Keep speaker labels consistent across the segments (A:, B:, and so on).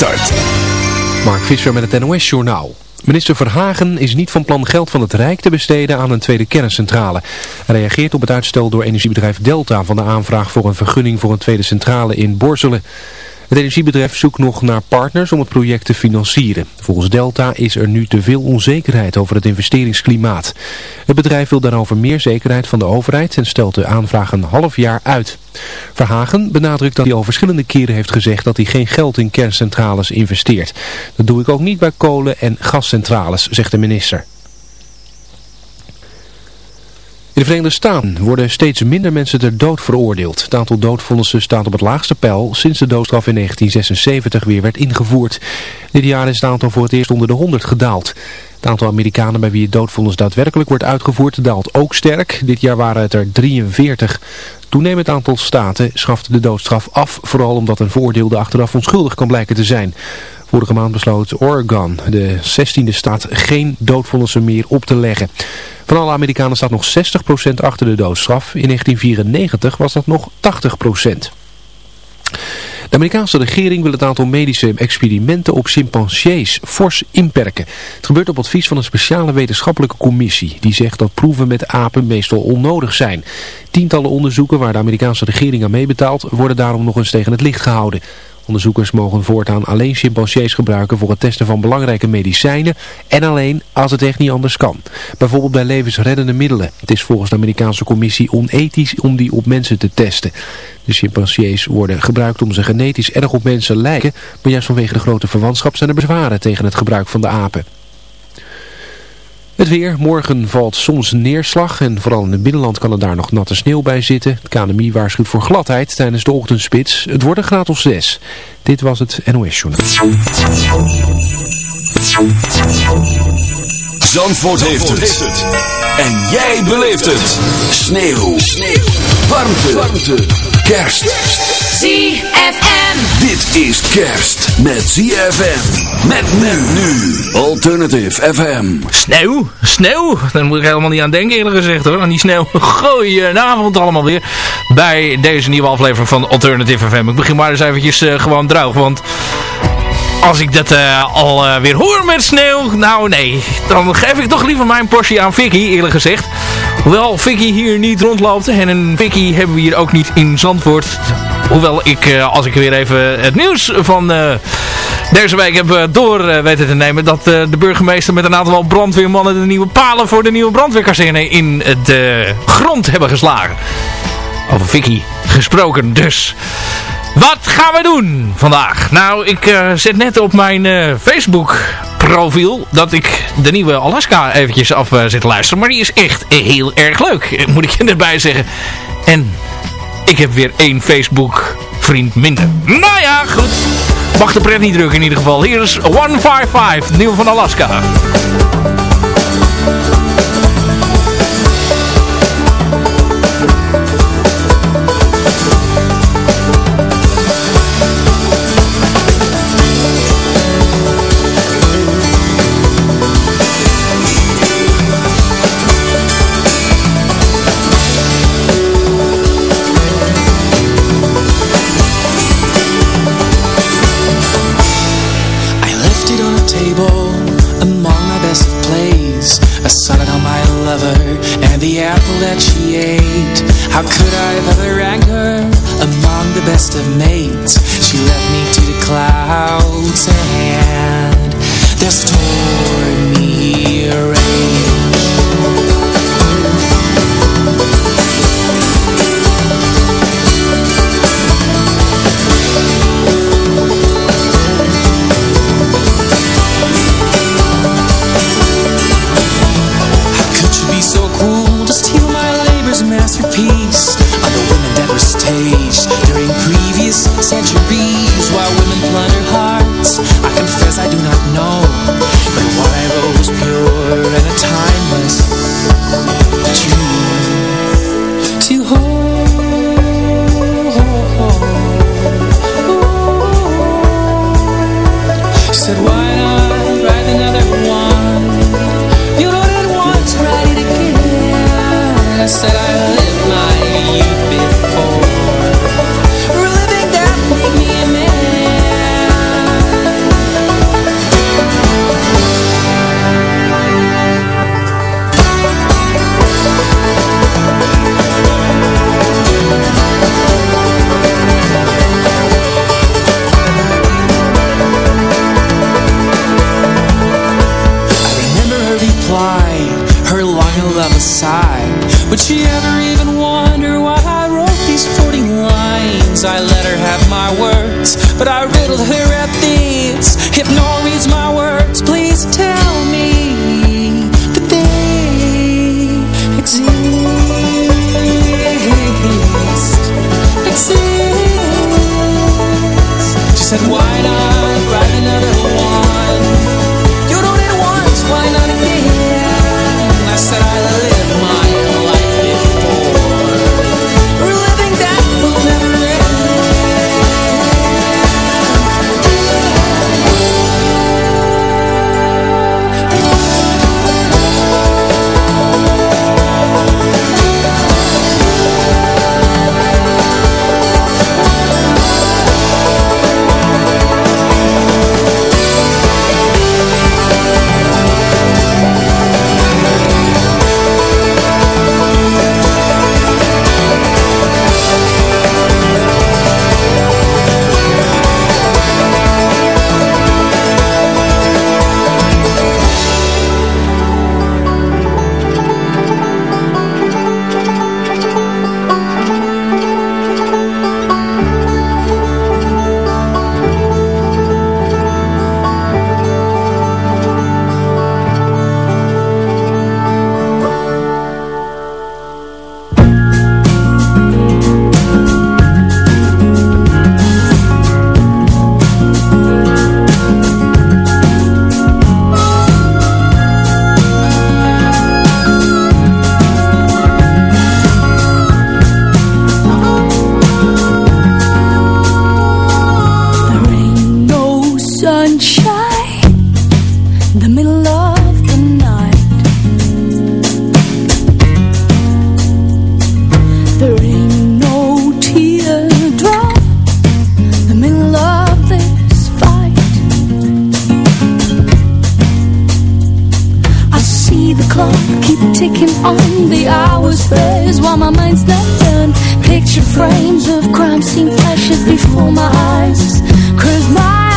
A: start.
B: Mark Visser met het NOS Journaal. Minister Verhagen is niet van plan geld van het Rijk te besteden aan een tweede kerncentrale. Hij reageert op het uitstel door energiebedrijf Delta van de aanvraag voor een vergunning voor een tweede centrale in Borselen. Het energiebedrijf zoekt nog naar partners om het project te financieren. Volgens Delta is er nu te veel onzekerheid over het investeringsklimaat. Het bedrijf wil daarover meer zekerheid van de overheid en stelt de aanvraag een half jaar uit. Verhagen benadrukt dat hij al verschillende keren heeft gezegd dat hij geen geld in kerncentrales investeert. Dat doe ik ook niet bij kolen- en gascentrales, zegt de minister. In de Verenigde Staten worden steeds minder mensen ter dood veroordeeld. Het aantal doodvonnissen staat op het laagste pijl sinds de doodstraf in 1976 weer werd ingevoerd. Dit jaar is het aantal voor het eerst onder de 100 gedaald. Het aantal Amerikanen bij wie het doodvonnis daadwerkelijk wordt uitgevoerd daalt ook sterk. Dit jaar waren het er 43. Toenemend aantal staten schafte de doodstraf af, vooral omdat een veroordeelde achteraf onschuldig kan blijken te zijn. Vorige maand besloot Oregon, de 16e staat, geen doodvonnissen meer op te leggen. Van alle Amerikanen staat nog 60% achter de doodstraf. In 1994 was dat nog 80%. De Amerikaanse regering wil het aantal medische experimenten op chimpansees fors inperken. Het gebeurt op advies van een speciale wetenschappelijke commissie. Die zegt dat proeven met apen meestal onnodig zijn. Tientallen onderzoeken waar de Amerikaanse regering aan meebetaalt worden daarom nog eens tegen het licht gehouden. Onderzoekers mogen voortaan alleen chimpansees gebruiken voor het testen van belangrijke medicijnen en alleen als het echt niet anders kan. Bijvoorbeeld bij levensreddende middelen. Het is volgens de Amerikaanse commissie onethisch om die op mensen te testen. De chimpansees worden gebruikt om ze genetisch erg op mensen lijken, maar juist vanwege de grote verwantschap zijn er bezwaren tegen het gebruik van de apen. Het weer. Morgen valt soms neerslag en vooral in het binnenland kan er daar nog natte sneeuw bij zitten. Het KNMI waarschuwt voor gladheid tijdens de ochtendspits. Het wordt een graad of 6. Dit was het NOS Journal.
A: Zandvoort, heeft, het. En jij beleeft het. Sneeuw. Sneeuw. Warmte. Warmte. Kerst.
C: ZFM.
A: Dit is kerst met ZFM. Met men nu. Alternative FM.
D: Sneeuw? Sneeuw? Daar moet ik helemaal niet aan denken eerlijk gezegd hoor. Aan die sneeuw. Goedenavond allemaal weer. Bij deze nieuwe aflevering van Alternative FM. Ik begin maar eens eventjes uh, gewoon droog. Want als ik dat uh, al uh, weer hoor met sneeuw, nou nee, dan geef ik toch liever mijn portie aan Vicky, eerlijk gezegd. Hoewel Vicky hier niet rondloopt en een Vicky hebben we hier ook niet in Zandvoort. Hoewel ik, uh, als ik weer even het nieuws van deze week heb door weten te nemen, dat de burgemeester met een aantal brandweermannen de nieuwe palen voor de nieuwe brandweerkazerne in de grond hebben geslagen. Over Vicky gesproken dus. Wat gaan we doen vandaag? Nou, ik zet net op mijn Facebook profiel dat ik de nieuwe Alaska eventjes af uh, zit te luisteren. Maar die is echt heel erg leuk, moet ik je erbij zeggen. En ik heb weer één Facebook vriend minder. Nou ja, goed. Mag de pret niet drukken in ieder geval. Hier is 155, nieuw van Alaska.
E: table among my best of plays. A sonnet on my lover and the apple that she ate. How could I have ever ranked her
C: among the best of mates? She left me to the clouds and they're storing me around. said, why not? was space while my mind's not done. Picture frames of crime scene flashes before my eyes. Cause my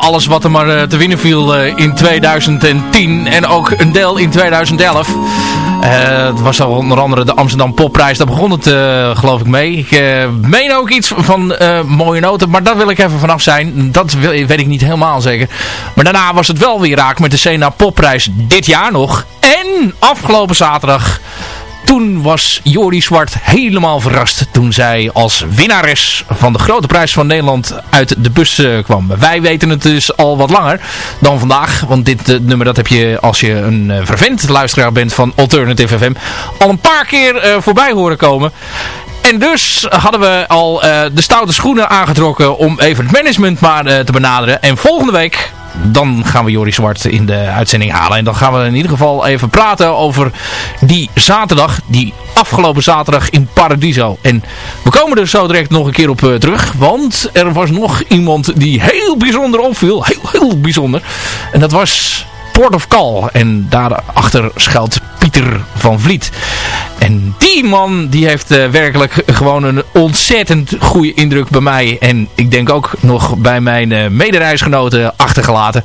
D: alles wat er maar te winnen viel in 2010 en ook een deel in 2011. het was al onder andere de Amsterdam Popprijs. Daar begon het geloof ik mee. Ik meen ook iets van mooie noten. Maar daar wil ik even vanaf zijn. Dat weet ik niet helemaal zeker. Maar daarna was het wel weer raak met de Sena Popprijs dit jaar nog. En afgelopen zaterdag toen was Jori Zwart helemaal verrast toen zij als winnares van de grote prijs van Nederland uit de bus uh, kwam. Wij weten het dus al wat langer dan vandaag. Want dit uh, nummer dat heb je als je een uh, vervent luisteraar bent van Alternative FM al een paar keer voorbij horen komen. En dus hadden we al de stoute schoenen aangetrokken om even het management maar te benaderen. En volgende week dan gaan we Joris Zwart in de uitzending halen. En dan gaan we in ieder geval even praten over die zaterdag, die afgelopen zaterdag in Paradiso. En we komen er zo direct nog een keer op uh, terug, want er was nog iemand die heel bijzonder opviel. Heel, heel bijzonder. En dat was Port of Call. En daarachter schuilt Pieter van Vliet. En die man die heeft uh, werkelijk gewoon een ontzettend goede indruk bij mij. En ik denk ook nog bij mijn uh, medereisgenoten achtergelaten.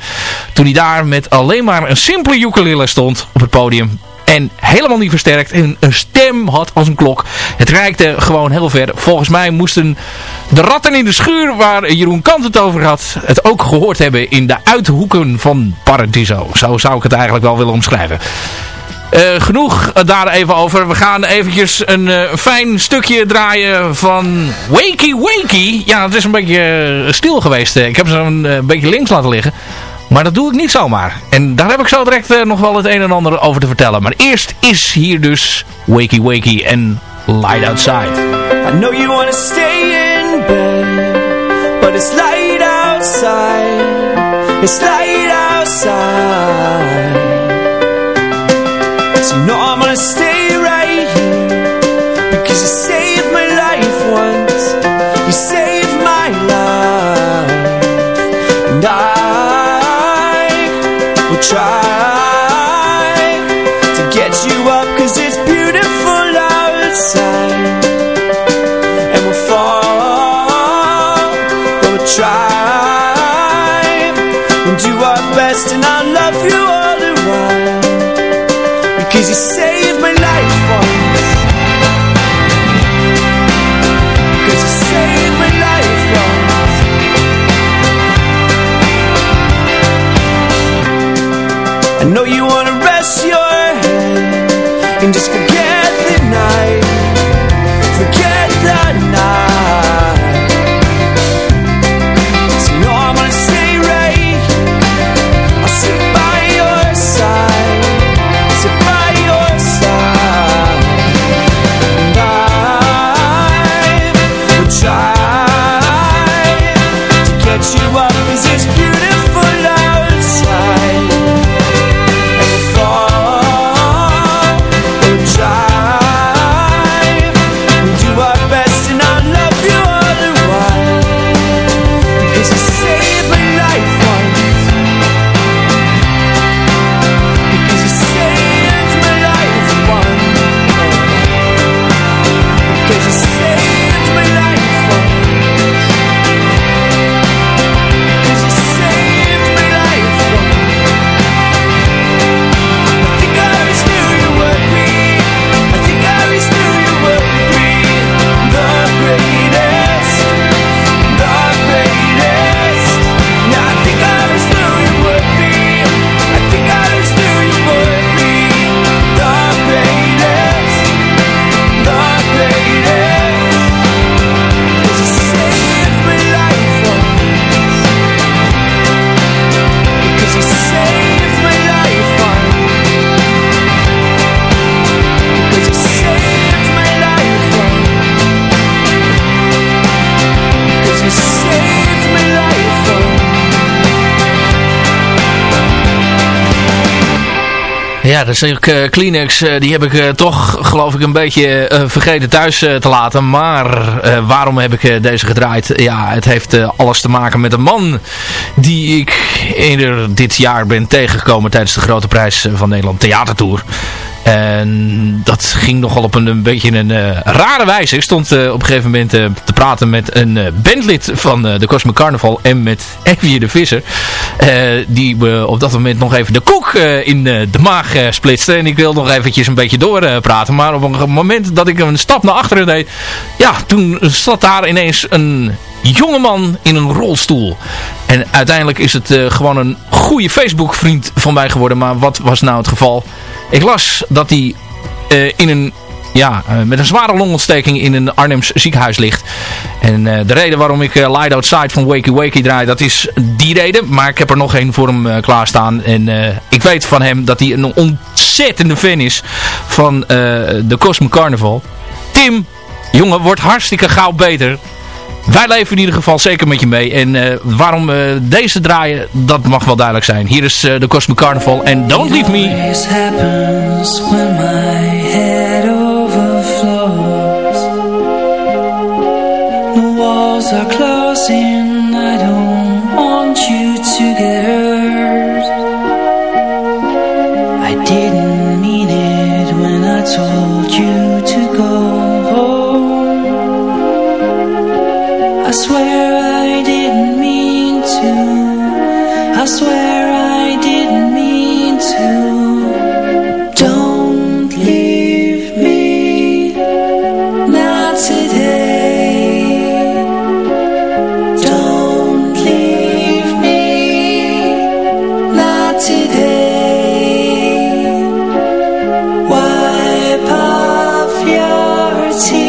D: Toen hij daar met alleen maar een simpele ukulele stond op het podium. En helemaal niet versterkt. En een stem had als een klok. Het reikte gewoon heel ver. Volgens mij moesten de ratten in de schuur waar Jeroen Kant het over had. Het ook gehoord hebben in de uithoeken van Paradiso. Zo zou ik het eigenlijk wel willen omschrijven. Uh, genoeg daar even over. We gaan eventjes een uh, fijn stukje draaien van Wakey Wakey. Ja, het is een beetje uh, stil geweest. Ik heb ze een beetje links laten liggen. Maar dat doe ik niet zomaar. En daar heb ik zo direct nog wel het een en ander over te vertellen. Maar eerst is hier dus Wakey Wakey en Light Outside. I know you wanna stay in bed But it's light outside It's light outside try Ja, is ook uh, Kleenex. Uh, die heb ik uh, toch, geloof ik, een beetje vergeten thuis te laten. Maar waarom heb ik deze gedraaid? Ja, het heeft alles te maken met een man die ik eerder dit jaar ben tegengekomen tijdens de Grote Prijs van Nederland Theatertour. En dat ging nogal op een, een beetje een uh, rare wijze. Ik stond uh, op een gegeven moment uh, te praten met een bandlid van de Cosmic Carnival en met Evie de Visser. die me op dat moment nog even de koek in de maag splitste. En ik wil nog eventjes een beetje doorpraten. maar op een moment dat ik een stap naar achteren deed, ja, toen zat daar ineens een jongeman in een rolstoel. En uiteindelijk is het uh, gewoon een goede Facebook vriend van mij geworden. Maar wat was nou het geval? Ik las dat hij uh, in een ja, uh, met een zware longontsteking in een Arnhems ziekenhuis ligt. En uh, de reden waarom ik uh, Light Outside van Wakey Wakey draai, dat is die reden. Maar ik heb er nog één voor hem klaarstaan. En ik weet van hem dat hij een ontzettende fan is van de Cosmic Carnival. Tim, jongen, wordt hartstikke gauw beter. Wij leven in ieder geval zeker met je mee. En uh, waarom uh, deze draaien, dat mag wel duidelijk zijn. Hier is uh, de Cosmic Carnival en Don't Leave Me. tea.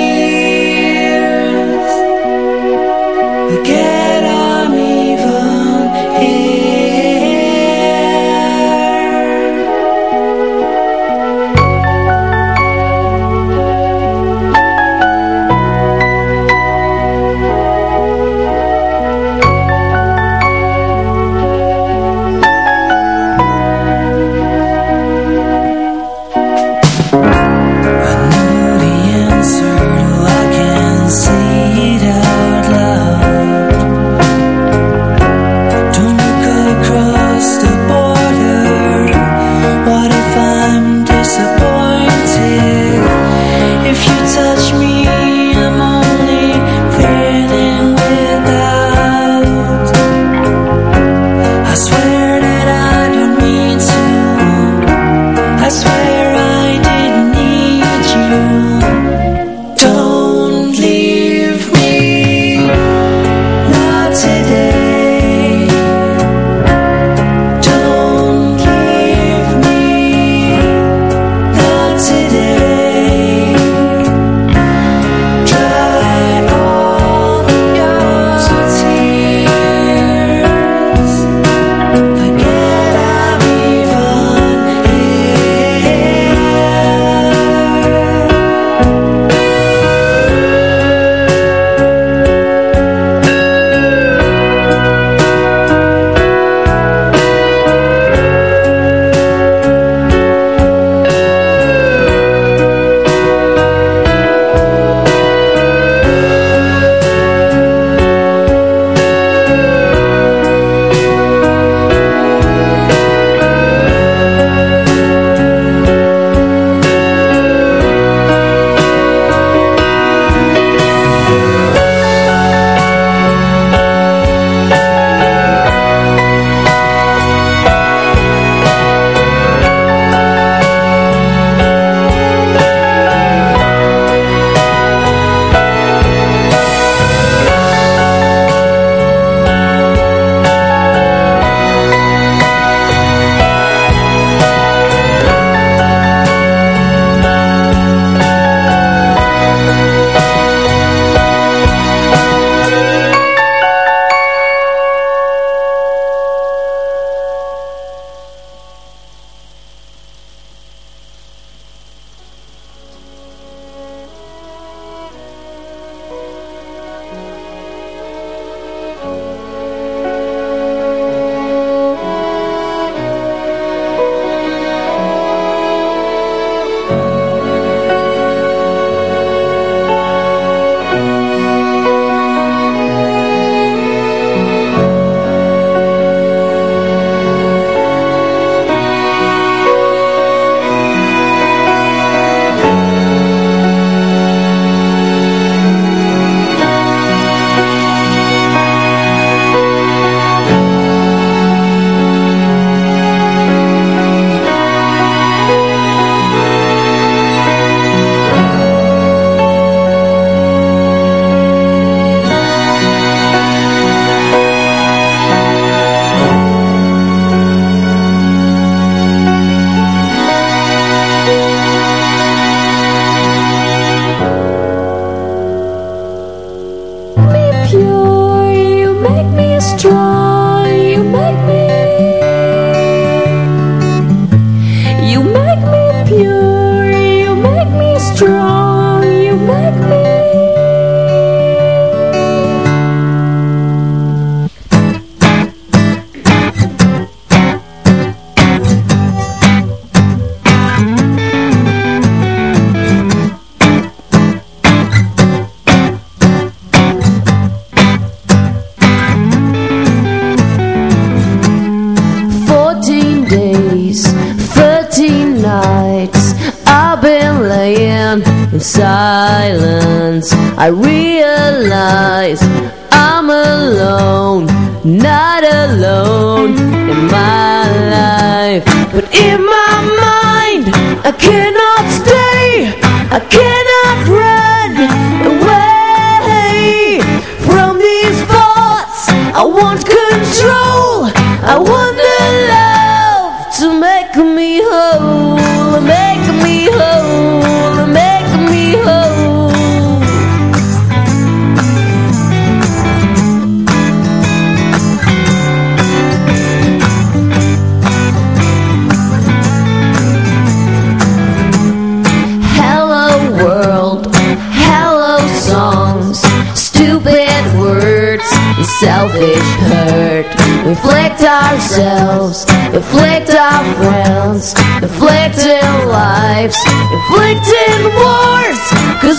D: I
F: realize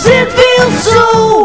F: Cause it feels so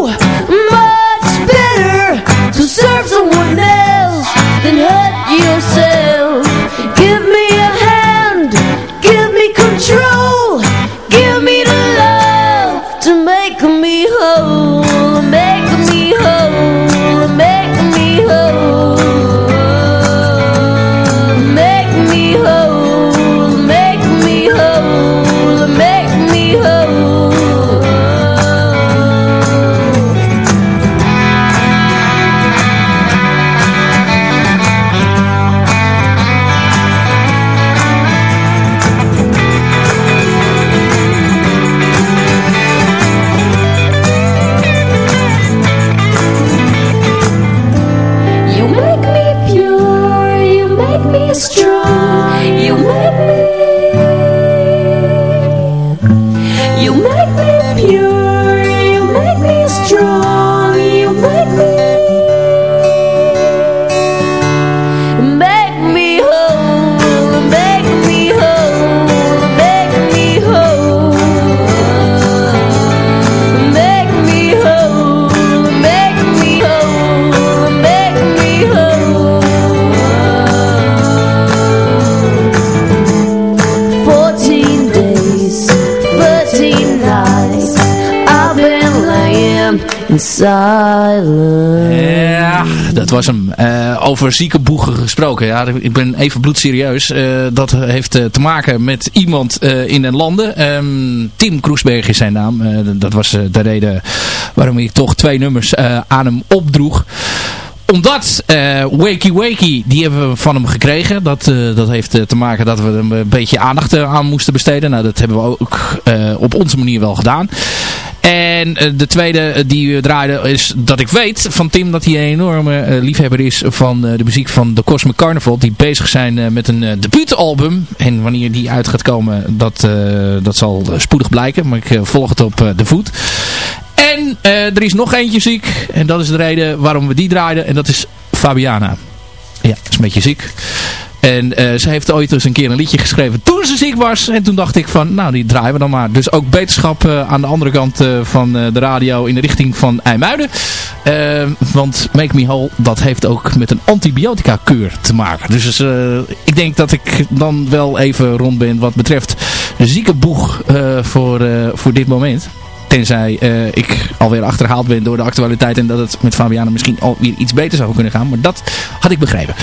D: was hem. Eh, over zieke boegen gesproken. Ja, ik ben even bloedserieus. Eh, dat heeft eh, te maken met iemand in den landen. Ehm, Tim Kroesberg is zijn naam. Dat was de reden waarom ik toch twee nummers aan hem opdroeg omdat uh, Wakey Wakey, die hebben we van hem gekregen. Dat, uh, dat heeft uh, te maken dat we hem een beetje aandacht aan moesten besteden. Nou, dat hebben we ook op onze manier wel gedaan. En de tweede die we draaiden is dat ik weet van Tim dat hij een enorme liefhebber is van de muziek van The Cosmic Carnival. Die bezig zijn met een debuutalbum. En wanneer die uit gaat komen, dat, dat zal spoedig blijken. Maar ik volg het op de voet. En er is nog eentje ziek. En dat is de reden waarom we die draaiden. En dat is Fabiana. Ja, is een beetje ziek. En uh, ze heeft ooit eens een keer een liedje geschreven toen ze ziek was. En toen dacht ik van, nou die draaien we dan maar. Dus ook beterschap uh, aan de andere kant uh, van de radio in de richting van IJmuiden. want Make Me Whole, dat heeft ook met een antibiotica keur te maken. Dus ik denk dat ik dan wel even rond ben wat betreft de ziekenboeg voor, voor dit moment. Tenzij uh, ik alweer achterhaald ben door de actualiteit en dat het met Fabiana misschien alweer iets beter zou kunnen gaan. Maar dat had ik begrepen.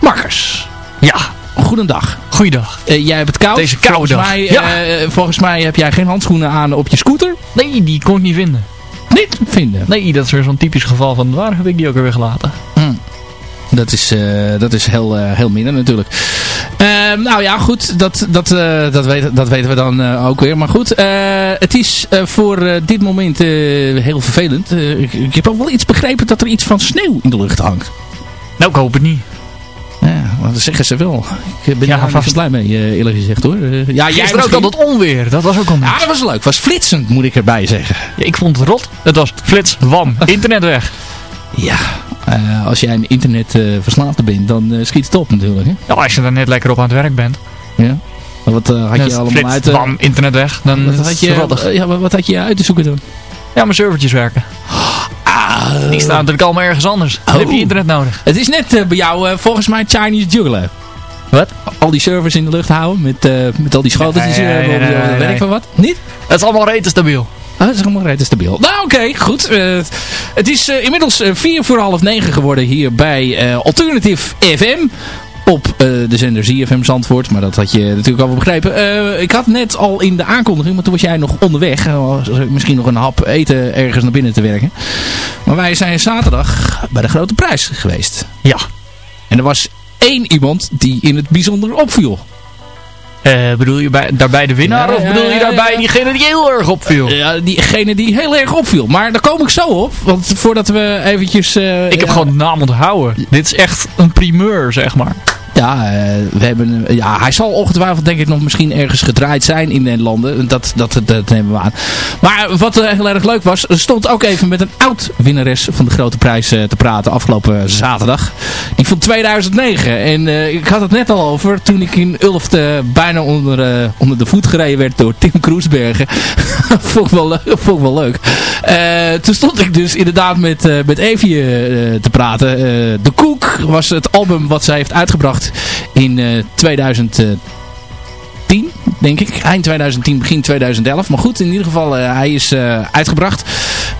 D: Marcus.
G: Ja.
D: Goedendag.
G: Goeiedag.
D: Uh, jij hebt het koud.
G: Deze koude
D: volgens mij,
G: ja.
D: uh, volgens mij heb jij geen handschoenen aan op je scooter.
G: Nee, die kon ik niet vinden.
D: Niet vinden?
G: Nee, dat is weer zo'n typisch geval van waar heb ik die ook weer gelaten.
D: Hmm. Dat is, uh, dat is heel, heel minder natuurlijk. Uh, nou ja, goed. Dat, dat, dat, weten, dat weten we dan ook weer. Maar goed, het is voor dit moment heel vervelend. Ik, ik heb ook wel iets begrepen dat er iets van sneeuw in de lucht hangt.
G: Nou, ik hoop het niet.
D: Ja, dat zeggen ze wel. Ik ben
G: ja,
D: er vast blij mee, eerlijk gezegd hoor.
G: ja, jij er ook al dat onweer. Dat was ook al
D: Ja, dat was leuk. Het was flitsend, moet ik erbij zeggen.
G: Ja, ik vond het rot. Het was flits, wam, internet weg.
D: Ja, uh, als jij een internet uh, bent, dan uh, schiet het op natuurlijk. Hè?
G: Ja, als je er net lekker op aan het werk bent.
D: Ja. Maar wat had je allemaal
G: flits,
D: uit...
G: bam, internet weg. Dan
D: wat, had je, ja, wat had je uit te zoeken dan?
G: Ja, mijn servertjes werken.
D: Ah,
G: Die staan natuurlijk allemaal ergens anders. Dan
D: oh.
G: heb je internet nodig.
D: Het is net bij jou volgens mij Chinese juggler.
G: Wat?
D: Al die servers in de lucht houden met, met al die schoteltjes.
G: Nee, nee, nee, nee,
D: werk van wat? Niet?
G: Het is allemaal rete stabiel.
D: Oké. Ah, het is allemaal redelijk stabiel. Nou, oké, goed. Eh, het is eh, inmiddels eh, vier voor half negen geworden hier bij eh, Alternative FM. Op eh, de zender ZFM Zandvoort. Maar dat had je natuurlijk al wel begrepen. Eh, ik had net al in de aankondiging, maar toen was jij nog onderweg. Eh, misschien nog een hap eten ergens naar binnen te werken. Maar wij zijn zaterdag bij de Grote Prijs geweest.
G: Ja.
D: En er was één iemand die in het bijzonder opviel.
G: Eh, bedoel je bij, daarbij de winnaar
D: Ja,
G: of bedoel je daarbij
D: ja.
G: diegene die heel erg opviel?
D: Ja, diegene die heel erg opviel. Maar daar kom ik zo op. Want voordat we eventjes... eh,
G: ik heb gewoon de naam onthouden. Dit is echt een primeur, zeg maar.
D: Ja, eh, we hebben, eh, ja, hij zal ongetwijfeld denk ik nog misschien ergens gedraaid zijn in Nederlanden. Dat, dat, dat, nemen we aan. Maar wat eh, heel erg leuk was, stond ook even met een oud winnares van de grote prijs te praten afgelopen zaterdag. Die van 2009. En ik had het net al over toen ik in Ulft bijna onder, onder de voet gereden werd door Tim Kroesbergen. vond, ik wel, vond wel leuk. Toen stond ik dus inderdaad met, met Evie te praten. De Koek was het album wat zij heeft uitgebracht in eh 2010, denk ik. Eind 2010, begin 2011. Maar goed, in ieder geval, eh, hij is eh, uitgebracht.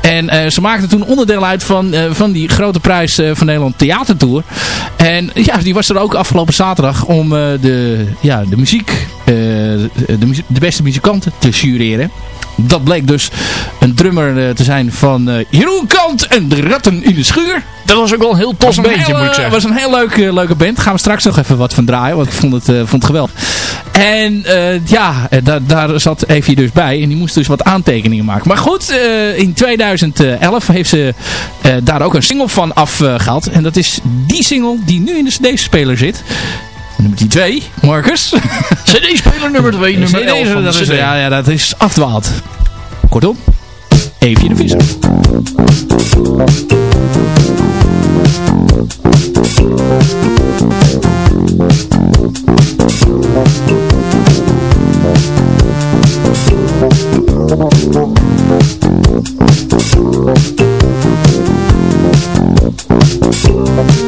D: En eh, ze maakte toen onderdeel uit van, eh, van die grote prijs eh, van Nederland Theatertour. En ja, die was er ook afgelopen zaterdag om eh, de, ja, de muziek, eh, de, de beste muzikanten te jureren. Dat bleek dus een drummer eh, te zijn van eh, Jeroen Kant en de Ratten in de Schuur.
G: Dat was ook wel een heel tof
D: een heel,
G: moet ik
D: eh,
G: zeggen.
D: was een heel leuke, leuke band. Gaan we straks nog even wat van draaien. Want ik vond het, vond het geweldig. En ja, eh, daar, daar zat Evie dus bij. En die moest dus wat aantekeningen maken. Maar goed, in 2011 heeft ze daar ook een single van afgehaald. en dat is die single die nu in de CD-speler zit. Nummer 2, Marcus.
G: CD-speler nummer 2, nummer
D: CD,
G: 11 van
D: dat is, ja, ja, dat is afdwaald. Kortom, Evie de Visser.
C: Je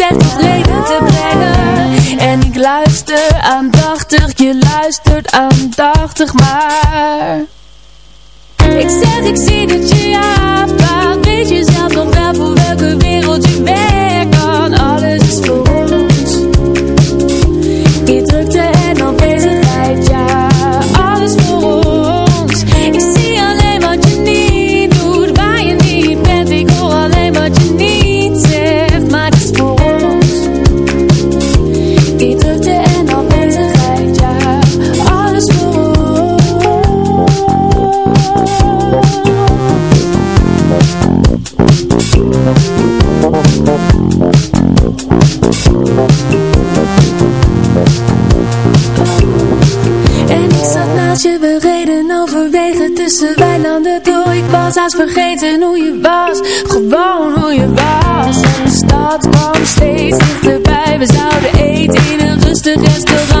C: echt tot reden te brengen. En ik luister aandachtig, je luistert aandachtig maar. Ik zeg, ik zie dat je je tussen weilanden door Ik was haast vergeten hoe je was, gewoon hoe je was. En de stad kwam steeds dichterbij, we zouden eten in een rustig restaurant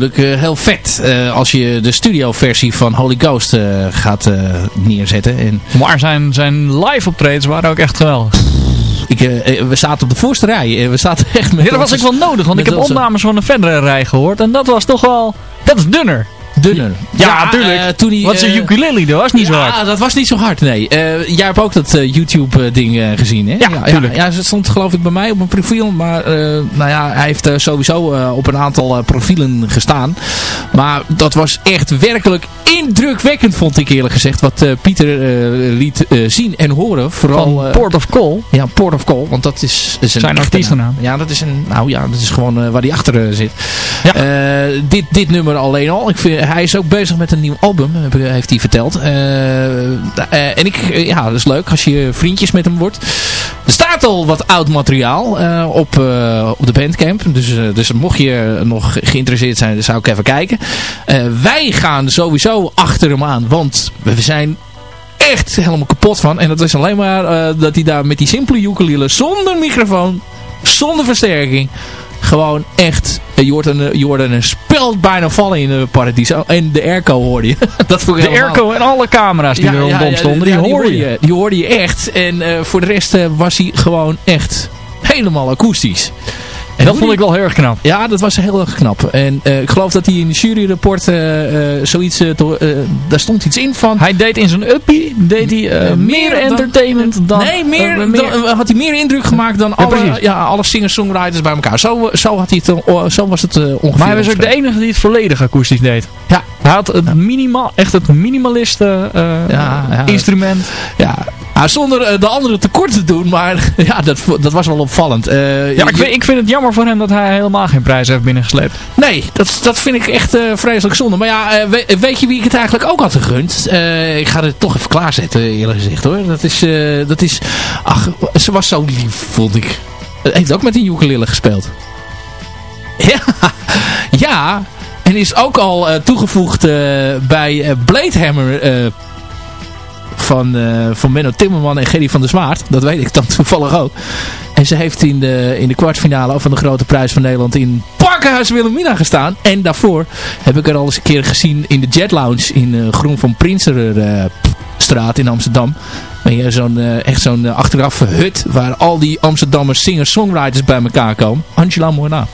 D: natuurlijk eh, heel vet eh, als je de studioversie van Holy Ghost eh, gaat neerzetten. En
G: Maar zijn, zijn live optredens waren ook echt geweldig.
D: ik, we zaten op de voorste rij. We zaten echt met
G: Ja, dat was ik wel nodig, want ik heb opnames van een verdere rij gehoord. En dat was toch wel... Dat is dunner.
D: dunner.
G: Ja, natuurlijk.
D: eh, toen die,
G: Wat is een
D: eh,
G: ukulele, dat was niet zo hard.
D: Ja, dat was niet zo hard, nee. Eh, jij hebt ook dat eh, YouTube-ding eh, gezien, hè?
G: Ja, tuurlijk.
D: Ja, het stond geloof ik bij mij op mijn profiel. Maar eh, nou ja, hij heeft eh, sowieso eh, op een aantal eh, profielen gestaan. Maar dat was echt werkelijk indrukwekkend, vond ik eerlijk gezegd. Wat eh, Pieter eh, liet eh, zien en horen. Vooral,
G: Van
D: eh,
G: Port of Call.
D: ja, Port of Call, want dat is, is een
G: Zijn artiestennaam.
D: naam. Ja, dat is een, nou ja, dat is gewoon waar die achter zit.
G: Ja.
D: Eh, dit, dit nummer alleen al. Ik vind, hij is ook bezig met een nieuw album, heeft hij verteld. Eh, eh, en ik, ja, dat is leuk als je vriendjes met hem wordt. Er staat al wat oud materiaal eh, op, eh, op de Bandcamp. Dus, dus mocht je nog geïnteresseerd zijn, dan zou ik even kijken. Eh, wij gaan sowieso achter hem aan, want we zijn echt helemaal kapot van. En dat is alleen maar eh, dat hij daar met die simpele ukulele, zonder microfoon, zonder versterking, gewoon echt... eh, Jordan, Jordan speelt bijna vallen in de paradiso. En de airco hoorde je. dat vond ik
G: De airco en alle camera's die
D: Ja,
G: er rondom
D: ja,
G: stonden,
D: ja,
G: die hoorde je.
D: Die hoorde je echt. En eh, voor de rest eh, was hij gewoon echt helemaal akoestisch.
G: En dat vond ik wel heel erg knap.
D: Ja, dat was heel erg knap. En eh, ik geloof dat hij in de juryrapport eh, zoiets... daar stond iets in van...
G: Hij deed in zijn uppie deed hij, meer,
D: dan-
G: entertainment dan...
D: nee, meer, dan- had hij meer indruk gemaakt dan
G: Ja,
D: alle, ja, alle singer-songwriters bij elkaar. Zo, zo, had hij het, zo was het ongeveer.
G: maar hij was ook de enige die het volledig akoestisch deed.
D: Ja.
G: Hij had het minimaal, echt het minimaliste
D: Ja, ja.
G: instrument.
D: Ja, Ah, zonder eh, de anderen tekort te doen, maar ja, dat, dat was wel opvallend. Eh,
G: Ja, ik
D: je-
G: vind, ik vind het jammer voor hem dat hij helemaal geen prijs heeft binnengesleept.
D: Nee, dat, dat vind ik echt eh, vreselijk zonde. Maar ja, we- weet je wie ik het eigenlijk ook had gegund? Ik ga het toch even klaarzetten, eerlijk gezegd hoor. Dat is, dat is, ach, ze was zo lief, vond ik. Het heeft ook met een ukulele gespeeld. Ja, ja. En is ook al toegevoegd bij eh, Bladehammer eh, van, eh, van Menno Timmerman en Gerry van der Zwaard. Dat weet ik dan toevallig ook. En ze heeft in de, in de kwartfinale van de Grote Prijs van Nederland in Parkenhuis Wilhelmina gestaan. En daarvoor heb ik er al eens een keer gezien in de Jet Lounge in eh, Groen van Prinsenstraat in Amsterdam. Zo'n, eh, echt zo'n eh, achteraf hut waar al die Amsterdammers singer-songwriters bij elkaar komen. Angela Morna.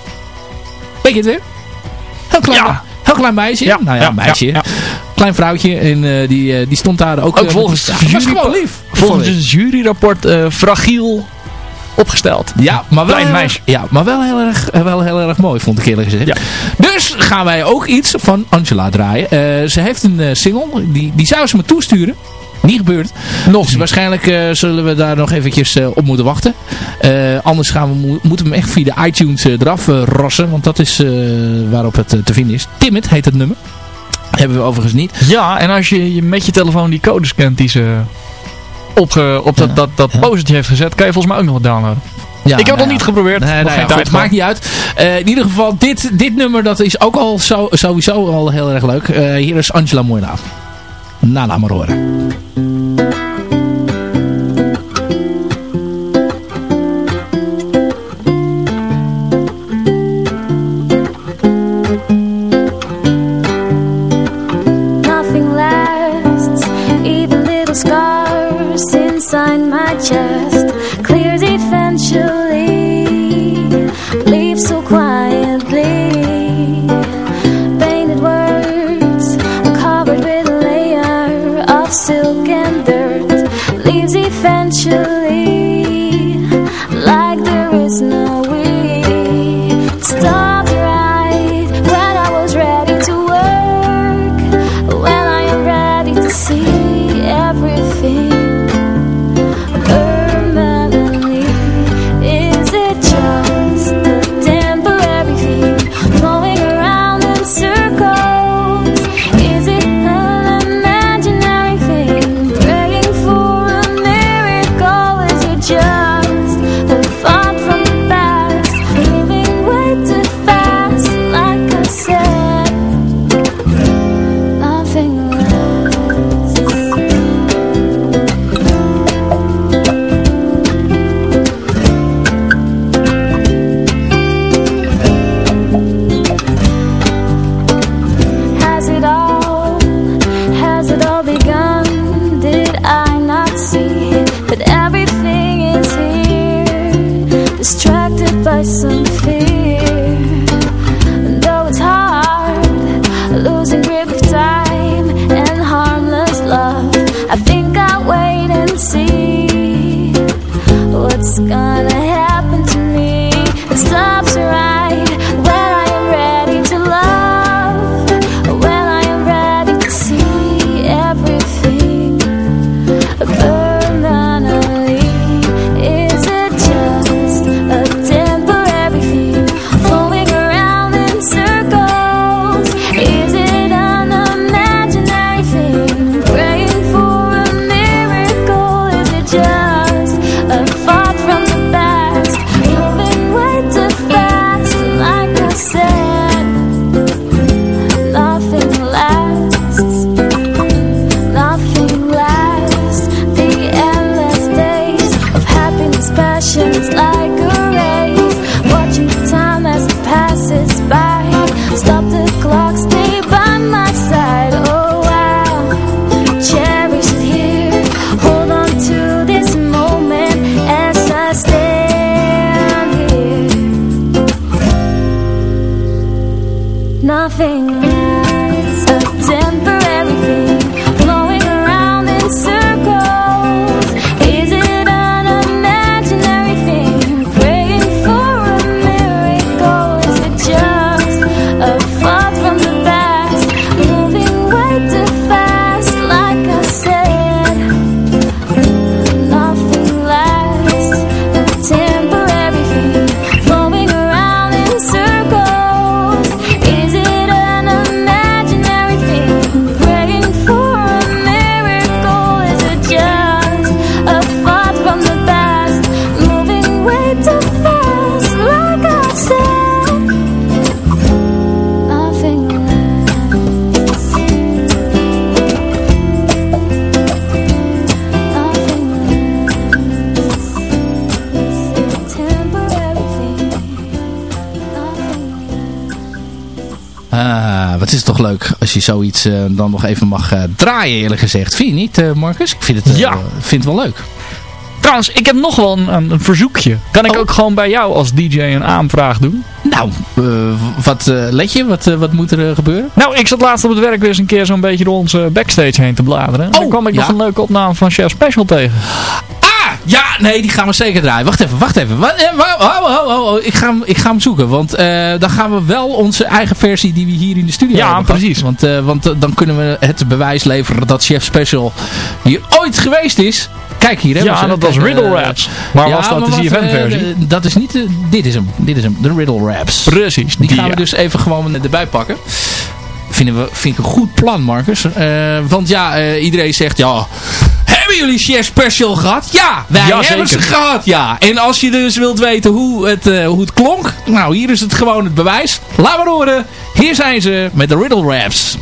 D: Weet je het weer? Heel klein,
G: Ja.
D: heel klein meisje.
G: Ja,
D: nou ja,
G: ja,
D: meisje.
G: ja.
D: Klein vrouwtje. En eh, die, eh, die stond daar ook.
G: Ook
D: eh,
G: volgens het jury-
D: gewoon lief.
G: Volgens het juryrapport fragiel opgesteld.
C: Ja, maar wel, heel
G: meisje.
C: erg- ja, maar wel heel, erg, wel heel erg mooi, vond ik eerlijk gezegd.
G: Ja.
C: Dus gaan wij ook iets van Angela draaien. Ze heeft een single, die, die zou ze me toesturen. Niet gebeurd.
G: Nog
C: Dus waarschijnlijk zullen we daar nog eventjes op moeten wachten. Anders gaan we, mo- moeten we hem echt via de iTunes eraf rossen. Want dat is waarop het te vinden is. Timid heet het nummer. Hebben we overigens niet.
G: Ja, en als je met je telefoon die codes kent die ze opge, op dat, dat, dat postertje heeft gezet, kan je volgens mij ook nog wat downloaden.
C: Ja,
G: ik heb het
C: nou
G: nog
C: ja.
G: niet geprobeerd.
C: Nee, nou ja, goed,
G: voor.
C: maakt niet uit. Eh, in ieder geval, dit, dit nummer dat is ook al zo, sowieso al heel erg leuk. Eh, hier is Angela Moornaar. Nou, laat maar horen.
D: Nothing
C: als je zoiets eh, dan nog even mag eh, draaien eerlijk gezegd. Vind je niet eh, Marcus? Ik vind het,
G: Ja.
C: vind het wel leuk.
G: Trouwens, ik heb nog wel een, een, een verzoekje. Kan ik
C: Oh.
G: ook gewoon bij jou als DJ een aanvraag doen?
C: Nou, wat eh, let je? Wat, wat moet er gebeuren?
G: Nou, ik zat laatst op het werk weer eens een keer zo'n beetje door onze backstage heen te bladeren. En
C: Oh,
G: dan kwam ik
C: ja.
G: nog een leuke opname van Chef Special tegen.
D: Ja, nee, die gaan we zeker draaien. Wacht even, wacht even. Wa- eh, wa- wa- wa- wa- wa- Ik, ga, hem- ik ga hem zoeken. Want eh, dan gaan we wel onze eigen versie die we hier in de studio
G: Ja,
D: hebben gehad.
G: precies.
D: Want, eh, want eh, dan kunnen we het bewijs leveren dat Chef Special hier ooit geweest is. Kijk hier, hè.
G: Ja,
D: ze-
G: dat was Riddle Raps. Maar was dat de
D: wat,
G: ZFM-versie?
D: eh, dat is niet... eh, dit is hem. Dit is hem. De Riddle Raps.
G: Precies.
D: Die gaan we
G: ja.
D: dus even gewoon erbij pakken. Vinden we, vind ik een goed plan, Marcus. Want ja, iedereen zegt ja... Hebben jullie Chef Special gehad? Ja, wij
G: Ja,
D: hebben
G: zeker.
D: ze gehad, ja. En als je dus wilt weten hoe het, eh, hoe het klonk... Nou, hier is het gewoon het bewijs. Laat maar horen. Hier zijn ze met de Riddle Raps.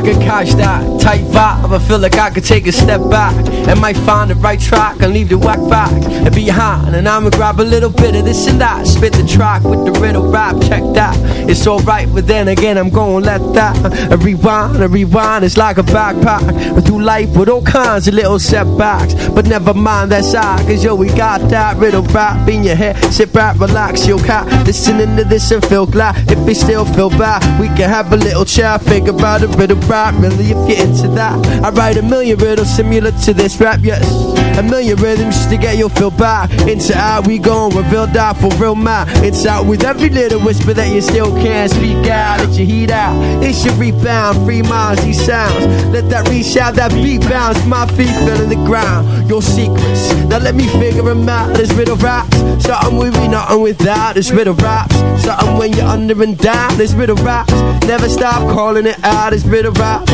H: I could catch that tight vibe. I feel like I could take a step back and might find the right track and leave the whack back and behind. And I'ma grab a little bit of this and that. Spit the track with the riddle rap. Check that. It's alright, but then again, I'm gonna let that a rewind, a rewind. It's like a backpack through life with all kinds of little setbacks. But never mind that side, cause yo, we got that riddle rap in your head. Sit back, relax, yo, cat. Listening to this and feel glad. If we still feel bad, we can have a little chat. Think about a riddle rap, really, if you're into that. I write a million riddles similar to this rap, yes. A million rhythms just to get you feel back. Into out we gon' reveal that for real man. It's out with every little whisper that you still can't speak out. Let your heat out. It's your rebound, free minds, these sounds. Let that reach out, that beat bounce. My feet feeling the ground. Your secrets. Now let me figure them out. There's riddle raps. Something with me, nothing without. There's riddle raps. Something when you're under and down. There's riddle raps. Never stop calling it out. There's riddle raps.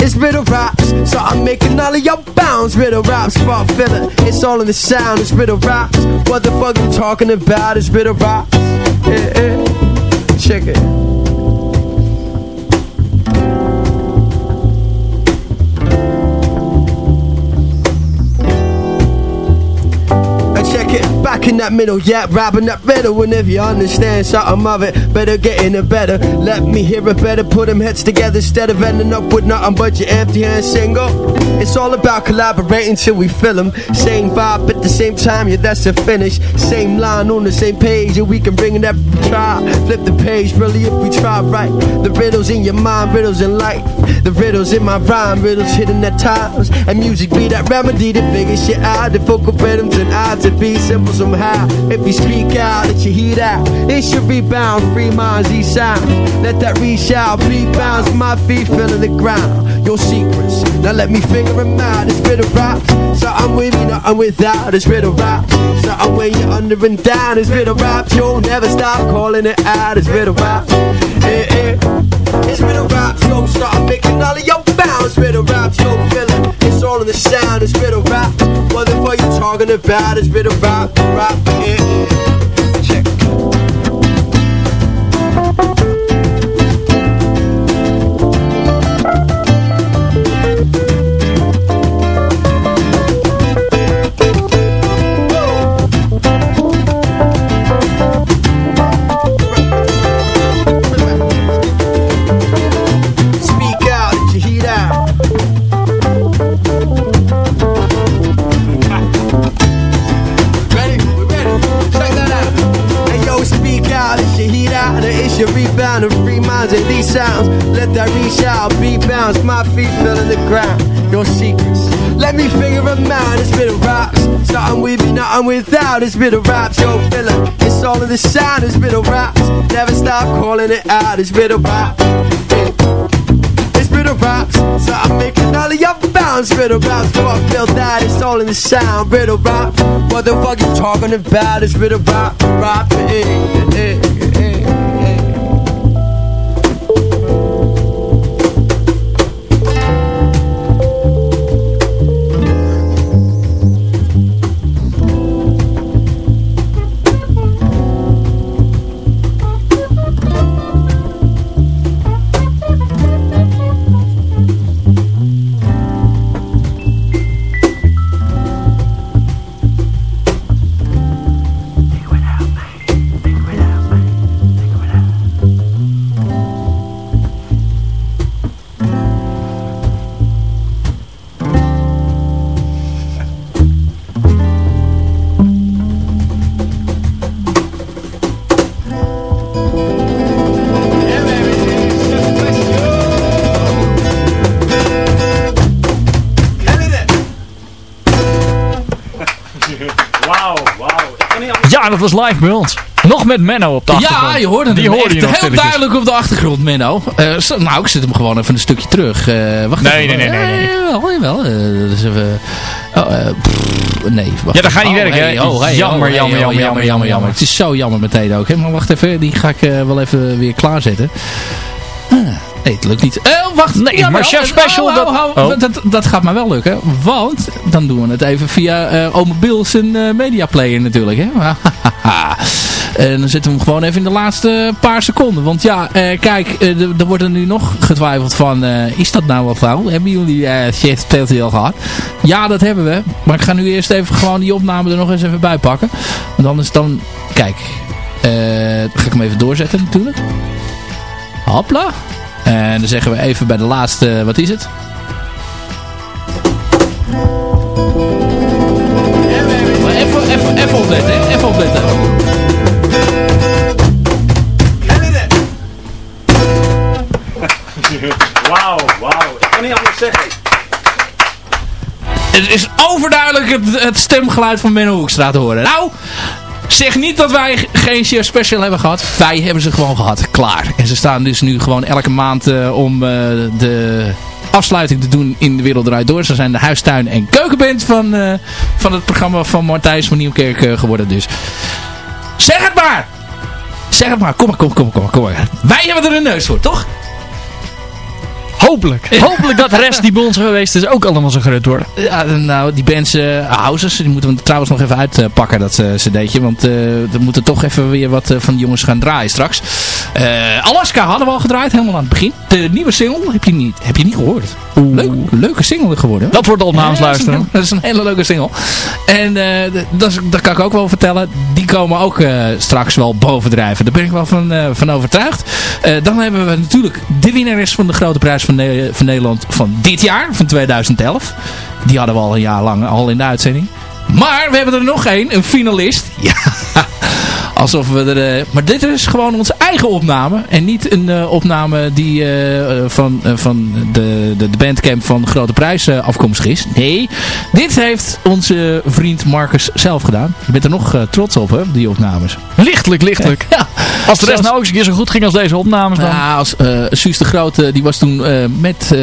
H: It's riddle raps, so I'm making all of your bounds. Riddle raps, spot filler. It's all in the sound. It's riddle raps. What the fuck you talking about? It's riddle raps. Yeah, yeah. Check it. In that middle, yeah, rapping that riddle. And if you understand something of it, better get in it better. Let me hear it better, put them heads together instead of ending up with nothing but your empty hand single. It's all about collaborating till we fill them. Same vibe at the same time, yeah, that's the finish. Same line on the same page, and we can bring it up if we try. Flip the page, really, if we try right. The riddles in your mind, riddles in life. The riddles in my rhyme, riddles hidden at times. And music be that remedy to figure shit out. The focal rhythms and odds to be simple somehow. If you speak out, let your heat out. It should rebound, free minds, these sounds. Let that reach out, rebounds, my feet feeling the ground. Your secrets, now let me figure them out. It's riddle raps, so I'm with me, nothing without. It's riddle raps, so I'm when you're under and down. It's riddle raps, you'll never stop calling it out. It's riddle raps, eh, eh. It's riddle raps, yo, start making all of your bounds. Riddle raps, yo, feeling. It's all in the sound. It's riddle raps. What the fuck you talking about? It's riddle rap, rap, yeah, sounds. Let that reach out, beat bounce. My feet feeling the ground. Your secrets. Let me figure them out. It's bit of raps. Something with me, nothing without. It's been a raps. Yo, feeling. It's all in the sound. It's been a raps. Never stop calling it out. It's bit of raps. It's riddle raps, so I'm making all of your bounds. Riddle raps, fuck, feel that it's all in the sound. Riddle raps, what the fuck you talking about? It's riddle rap, rap, eh, eh, eh, eh,
G: Ja, dat was live bij ons. Nog met Menno op de achtergrond.
D: Ja, je hoorde
G: Die
D: hem
G: hoorde je nog
D: heel duidelijk op de achtergrond, Menno. Eh, nou, ik zet hem gewoon even een stukje terug. Eh, wacht
G: Nee,
D: even.
G: nee, nee, nee, nee.
D: Eh, Jawel, jawel. Eh, dat is even... Oh, pff, nee, wacht
G: Ja, dat gaat niet
D: Oh,
G: werken,
D: hey, oh, hey,
G: Jammer,
D: oh, hey,
G: jammer,
D: oh,
G: jammer, jammer, jammer, jammer.
D: Het is zo jammer meteen ook. Hè? Maar wacht even, die ga ik wel even weer klaarzetten. Ah, nee, het lukt niet. Eh, wacht.
G: Nee, maar Chef Special,
D: Oh, oh,
G: dat-
D: oh,
G: oh.
D: dat, dat gaat maar wel lukken. Want dan doen we het even via eh Ome zijn eh, media player natuurlijk. Hè? En dan zetten we hem gewoon even in de laatste paar seconden. Want ja, kijk, eh, er- wordt er nu nog getwijfeld van... is dat nou wat nou? Hebben jullie eh Chef Special al gehad? Ja, dat hebben we. Maar ik ga nu eerst even gewoon die opname er nog eens even bij pakken. Want anders dan... Kijk, dan ga ik hem even doorzetten natuurlijk. Hopla. En dan zeggen we even bij de laatste... Wat is het? Even, even, even opletten? Even opletten.
I: Wauw, wauw. Ik kan niet anders zeggen.
D: Het is overduidelijk het, het stemgeluid van Menno Hoekstra te horen. Nou, zeg niet dat wij geen Special hebben gehad. Wij hebben ze gewoon gehad. Klaar. En ze staan dus nu gewoon elke maand eh, om eh, de afsluiting te doen in de Wereld Draait Door. Ze zijn de huistuin- en keukenband van, eh, van het programma van Martijs van Nieuwkerk geworden dus. Zeg het maar! Zeg het maar. Kom maar, kom, kom, kom, kom maar. Wij hebben er een neus voor, toch?
G: Hopelijk. Hopelijk dat de rest die bij ons geweest is ook allemaal zo groot worden.
D: Ja, nou, die bands eh Houses, die moeten we trouwens nog even uitpakken, dat uh, cd'tje. Want eh er moeten toch even weer wat eh, van die jongens gaan draaien straks. Eh, Alaska hadden we al gedraaid, helemaal aan het begin. De nieuwe single heb je niet, heb je niet gehoord. Leuk, leuke single geworden.
G: Dat wordt opnames
D: Ja, dat is een-
G: luisteren.
D: Dat is een hele leuke single. En eh, dat, is- dat kan ik ook wel vertellen. Die komen ook eh, straks wel bovendrijven. Daar ben ik wel van, eh, van overtuigd. Eh, dan hebben we natuurlijk de winnares van de Grote Prijs van, Ne- van Nederland van dit jaar. Van 2011. Die hadden we al een jaar lang al in de uitzending. Maar we hebben er nog één. Een finalist. Ja. Alsof we er... eh, maar dit is gewoon onze eigen opname. En niet een eh, opname die eh, van, van de, de, de bandcamp van de Grote Prijs afkomstig is. Nee, dit heeft onze vriend Marcus zelf gedaan. Je bent er nog trots op, hè, die opnames.
G: Lichtelijk, lichtelijk.
D: Ja.
G: Als de rest nou ook eens een keer zo goed ging als deze opnames dan.
D: Ja, als uh, Suus de Grote, die was toen eh, met, eh,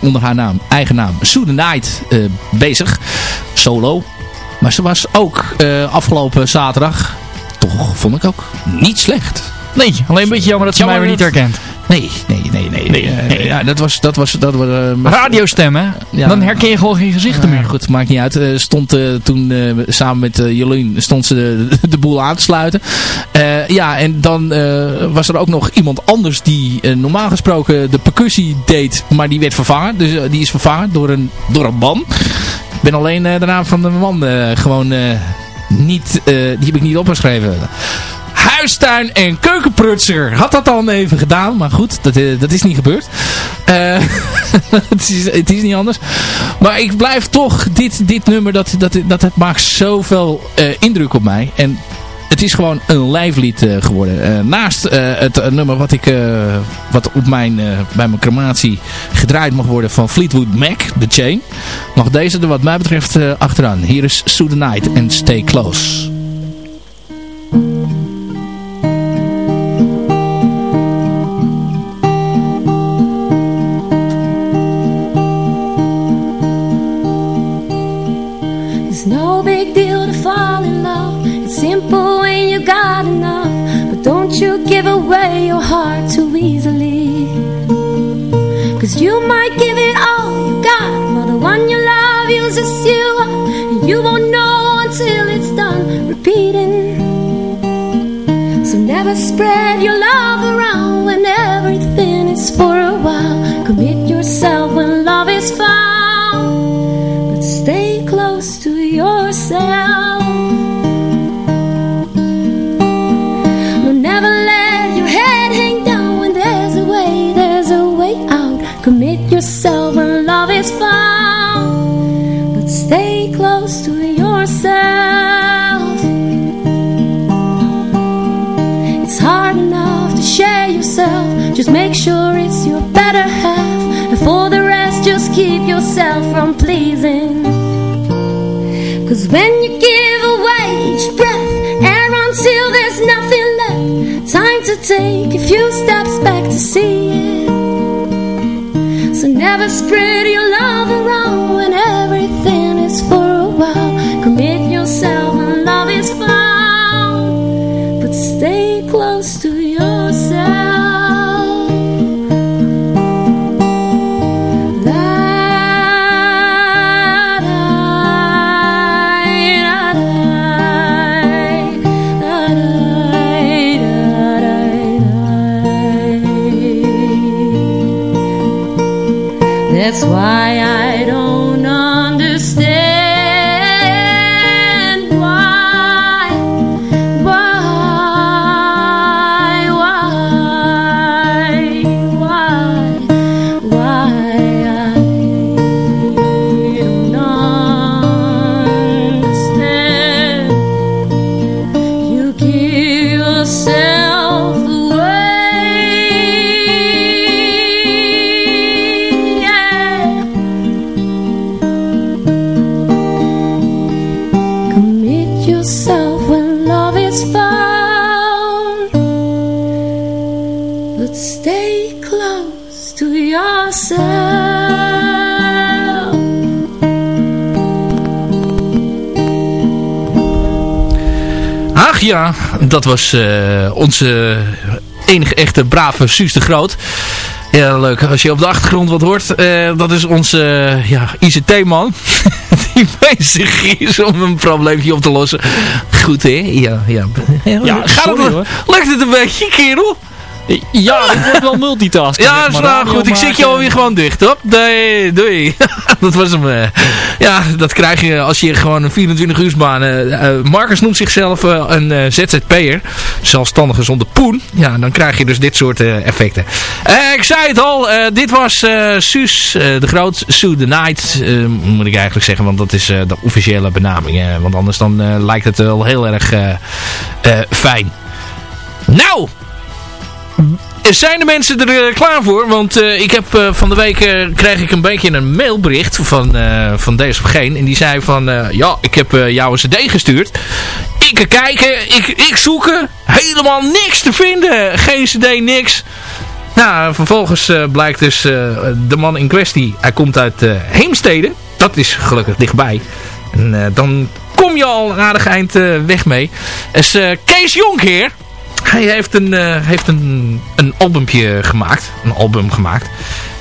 D: onder haar naam, eigen naam, Sue the Night eh, bezig. Solo. Maar ze was ook eh, afgelopen zaterdag, toch vond ik ook, niet slecht.
G: Nee, alleen een beetje jammer dat ze mij weer niet herkent.
D: Nee, nee, nee, nee.
G: Nee,
D: Eh,
G: nee.
D: Ja, dat was, dat was, dat was... met-
G: Radiostem, hè?
D: Ja.
G: Dan herken je gewoon geen gezichten meer.
D: goed, maakt niet uit. Eh, stond toen samen met Jolien stond ze de, de boel aan te sluiten. Ja, en dan was er ook nog iemand anders die normaal gesproken de percussie deed, maar die werd vervangen. Dus die is vervangen door een, door een man. Ik ben alleen de naam van de man gewoon niet, die heb ik niet opgeschreven. Huistuin en keukenprutser had dat al even gedaan. Maar goed, dat, eh, dat is niet gebeurd. Eh, het, is, het is niet anders. Maar ik blijf toch, dit, dit nummer, dat, dat, dat, het maakt zoveel eh, indruk op mij. En het is gewoon een lijflied eh, geworden. Naast het nummer wat, ik, wat op mijn, bij mijn crematie gedraaid mag worden van Fleetwood Mac, The Chain. Mag deze er wat mij betreft achteraan. Hier is Sue the Night en Stay Close.
C: Cause you might give it all you got. While the one you love uses you up. And you won't know until it's done repeating. So never spread your love around when everything is for a while. Commit yourself when love is found. Yourself when love is found. But stay close to yourself. It's hard enough to share yourself. Just make sure it's your better half. And for the rest, just keep yourself from pleasing. Cause when you give away each breath Air until there's nothing left Time to take a few steps back to see it So never spread your love around When everything is for a while. Commit yourself But stay close to yourself.
D: Ach ja, dat was eh, onze enige echte brave Suus de Groot. Ja, leuk. Als je op de achtergrond wat hoort, eh, dat is onze eh, ja, ICT-man. Die bezig is om een probleempje op te lossen. Goed, hè? Ja, ja.
G: Ja,
D: Gaat
G: sorry,
D: het,
G: hoor.
D: Lukt het een beetje, kerel?
G: Ja, dat wordt wel multitasken.
D: Ja, is
G: maar.
D: nou
G: Radio
D: goed. Ik zit je alweer gewoon dicht, hoor. Nee, doei. dat was hem. eh. Ja, dat krijg je als je gewoon een 24 uursbaan... eh eh, Marcus noemt zichzelf eh, een eh, ZZP'er. Zelfstandige zonder poen. Ja, dan krijg je dus dit soort effecten. Ik zei het al. dit was Suus de Groot. Sue the Night. moet ik eigenlijk zeggen. Want dat is de officiële benaming. want anders dan lijkt het wel heel erg fijn. Nou... Zijn de mensen er eh, klaar voor? Want eh, ik heb eh, van de week eh, kreeg ik een beetje een mailbericht van, eh, van geen. En die zei van, eh, ja, ik heb eh, jou een cd gestuurd. Ik kijken, ik, ik zoeken. Helemaal niks te vinden. Geen cd, niks. Nou, vervolgens eh, blijkt dus eh, de man in kwestie, hij komt uit eh, Heemstede. Dat is gelukkig dichtbij. En eh, dan kom je al een aardig eind eh, weg mee. is eh, Kees Jonkheer. Hij heeft een, eh, heeft een, een albumpje gemaakt. Een album gemaakt.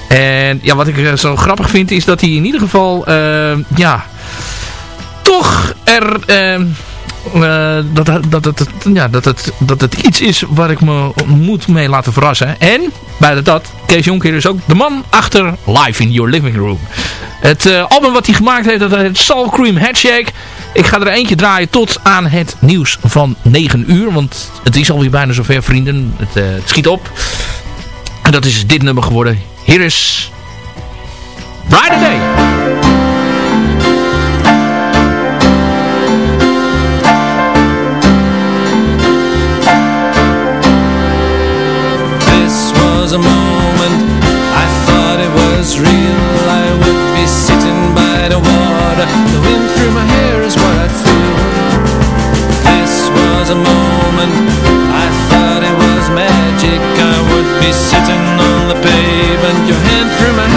D: En ja, wat ik eh, zo grappig vind is dat hij in ieder geval, eh, ja, toch er, eh, dat, dat, dat, ja, dat, het, dat het iets is waar ik me moet mee laten verrassen. En, bij dat, Kees Jonker is ook de man achter Live in Your Living Room. Het album wat hij gemaakt heeft, dat heet Soul Cream Headshake. Ik ga er eentje draaien tot aan het nieuws van 9 uur. Want het is alweer bijna zover, vrienden. Het, eh, het schiet op. En dat is dit nummer geworden. Hier is Brighter Day.
J: Was a I thought it was magic. I would be sitting on the pavement. Your hand through my